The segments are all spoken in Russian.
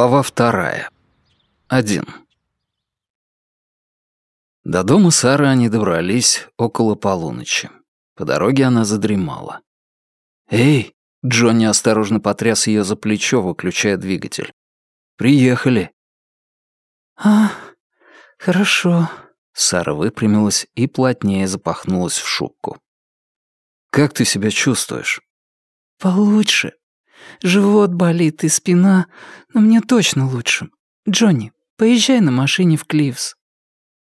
Глава вторая. Один. До дома Сары они добрались около полуночи. По дороге она задремала. «Эй!» — Джонни осторожно потряс ее за плечо, выключая двигатель. «Приехали!» «А, хорошо». Сара выпрямилась и плотнее запахнулась в шубку. «Как ты себя чувствуешь?» «Получше. Живот болит и спина, но мне точно лучше. Джонни, поезжай на машине в Кливс».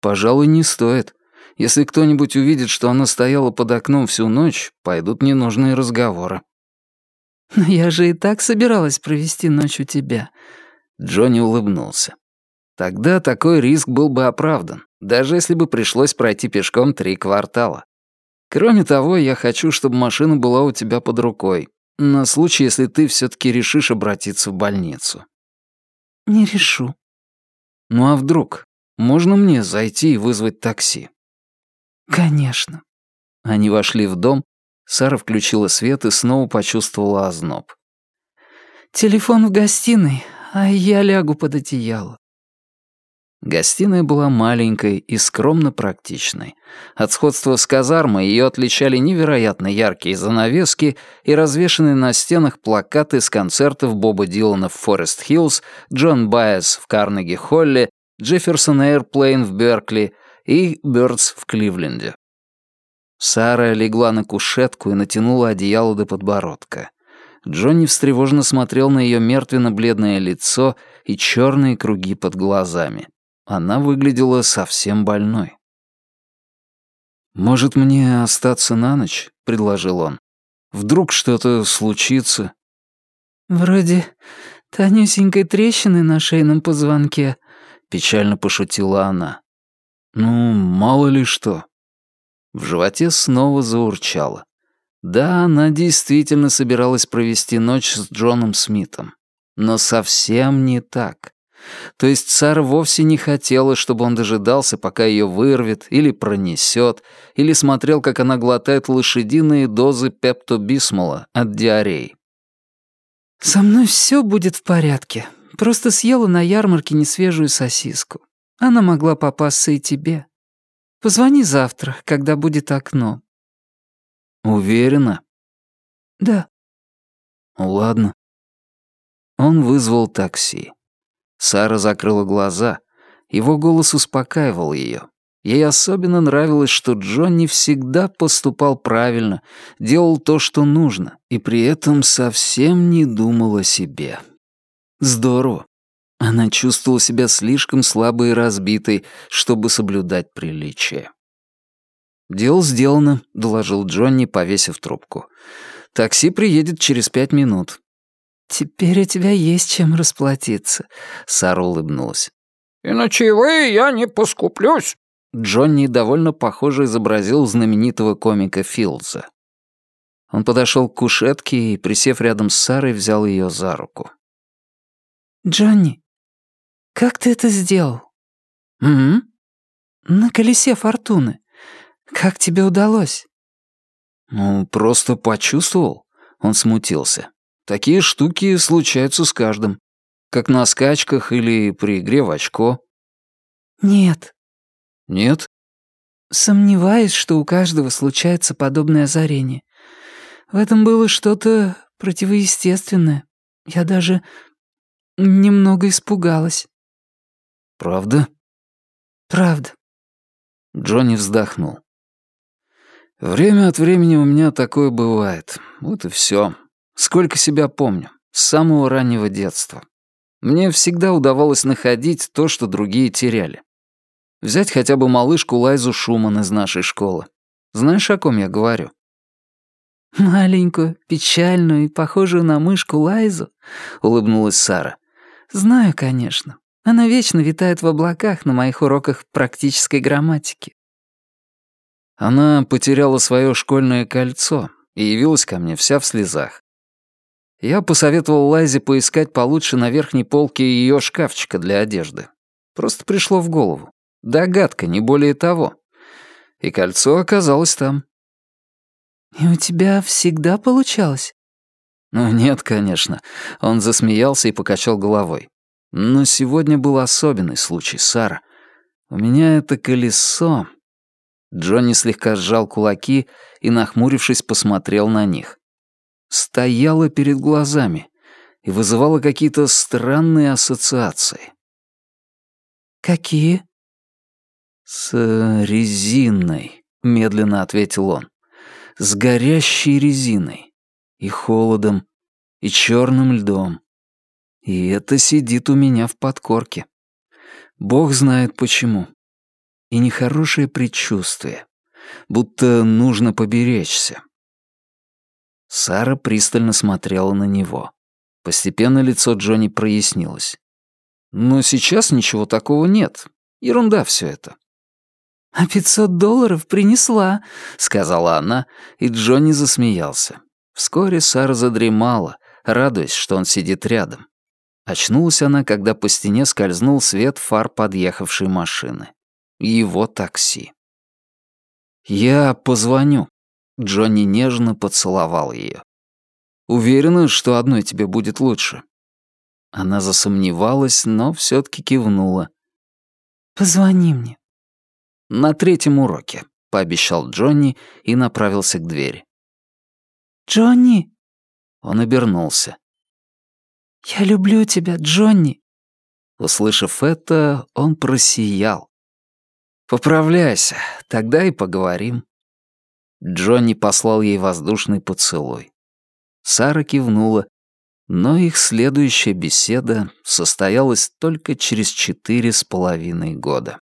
«Пожалуй, не стоит. Если кто-нибудь увидит, что она стояла под окном всю ночь, пойдут ненужные разговоры». «Но я же и так собиралась провести ночь у тебя». Джонни улыбнулся. Тогда такой риск был бы оправдан, даже если бы пришлось пройти пешком три квартала. Кроме того, я хочу, чтобы машина была у тебя под рукой, на случай, если ты все-таки решишь обратиться в больницу. Не решу. Ну а вдруг? Можно мне зайти и вызвать такси? Конечно. Они вошли в дом, Сара включила свет и снова почувствовала озноб. Телефон в гостиной, а я лягу под одеяло. Гостиная была маленькой и скромно практичной. От сходства с казармой ее отличали невероятно яркие занавески и развешанные на стенах плакаты с концертов Боба Дилана в Форест-Хиллз, Джон Байес в Карнеги-Холле, Джефферсон Эйрплейн в Беркли и Бёрдс в Кливленде. Сара легла на кушетку и натянула одеяло до подбородка. Джонни встревоженно смотрел на ее мертвенно-бледное лицо и черные круги под глазами. Она выглядела совсем больной. «Может, мне остаться на ночь?» — предложил он. «Вдруг что-то случится?» «Вроде тонюсенькой трещины на шейном позвонке», — печально пошутила она. «Ну, мало ли что». В животе снова заурчало. Да, она действительно собиралась провести ночь с Джоном Смитом. Но совсем не так. То есть Сара вовсе не хотела, чтобы он дожидался, пока ее вырвет или пронесет, или смотрел, как она глотает лошадиные дозы пептобисмола от диареи. «Со мной все будет в порядке. Просто съела на ярмарке несвежую сосиску. Она могла попасться и тебе. Позвони завтра, когда будет окно». «Уверена?» «Да». «Ладно». Он вызвал такси. Сара закрыла глаза. Его голос успокаивал ее. Ей особенно нравилось, что Джонни всегда поступал правильно, делал то, что нужно, и при этом совсем не думал о себе. Здорово. Она чувствовала себя слишком слабой и разбитой, чтобы соблюдать приличие. «Дело сделано», — доложил Джонни, повесив трубку. «Такси приедет через пять минут. «Теперь у тебя есть чем расплатиться», — Сара улыбнулась. «И на чаевые я не поскуплюсь». Джонни довольно похоже изобразил знаменитого комика Филдса. Он подошел к кушетке и, присев рядом с Сарой, взял ее за руку. «Джонни, как ты это сделал?» «Угу». «На колесе фортуны. Как тебе удалось?» «Ну, просто почувствовал». Он смутился. Такие штуки случаются с каждым. Как на скачках или при игре в очко. Нет. Нет? Сомневаюсь, что у каждого случается подобное озарение. В этом было что-то противоестественное. Я даже немного испугалась. Правда? Правда. Джонни вздохнул. Время от времени у меня такое бывает. Вот и все. Сколько себя помню, с самого раннего детства. Мне всегда удавалось находить то, что другие теряли. Взять хотя бы малышку Лайзу Шуман из нашей школы. Знаешь, о ком я говорю? «Маленькую, печальную и похожую на мышку Лайзу?» — улыбнулась Сара. «Знаю, конечно. Она вечно витает в облаках на моих уроках практической грамматики». Она потеряла свое школьное кольцо и явилась ко мне вся в слезах. Я посоветовал Лайзе поискать получше на верхней полке ее шкафчика для одежды. Просто пришло в голову. Догадка, не более того. И кольцо оказалось там. «И у тебя всегда получалось?» «Ну нет, конечно». Он засмеялся и покачал головой. Но сегодня был особенный случай, Сара. У меня это колесо... Джонни слегка сжал кулаки и, нахмурившись, посмотрел на них. Стояло перед глазами и вызывало какие-то странные ассоциации. «Какие?» «С резиной», — медленно ответил он. «С горящей резиной. И холодом, и черным льдом. И это сидит у меня в подкорке. Бог знает почему. И нехорошее предчувствие. Будто нужно поберечься». Сара пристально смотрела на него. Постепенно лицо Джонни прояснилось. «Но сейчас ничего такого нет. Ерунда все это. «А пятьсот долларов принесла», — сказала она, и Джонни засмеялся. Вскоре Сара задремала, радуясь, что он сидит рядом. Очнулась она, когда по стене скользнул свет фар подъехавшей машины. Его такси. «Я позвоню». Джонни нежно поцеловал ее. «Уверена, что одной тебе будет лучше». Она засомневалась, но все таки кивнула. «Позвони мне, «На третьем уроке», — пообещал Джонни и направился к двери. «Джонни!» Он обернулся. «Я люблю тебя, Джонни!» Услышав это, он просиял. «Поправляйся, тогда и поговорим». Джонни послал ей воздушный поцелуй. Сара кивнула, но их следующая беседа состоялась только через четыре с половиной года.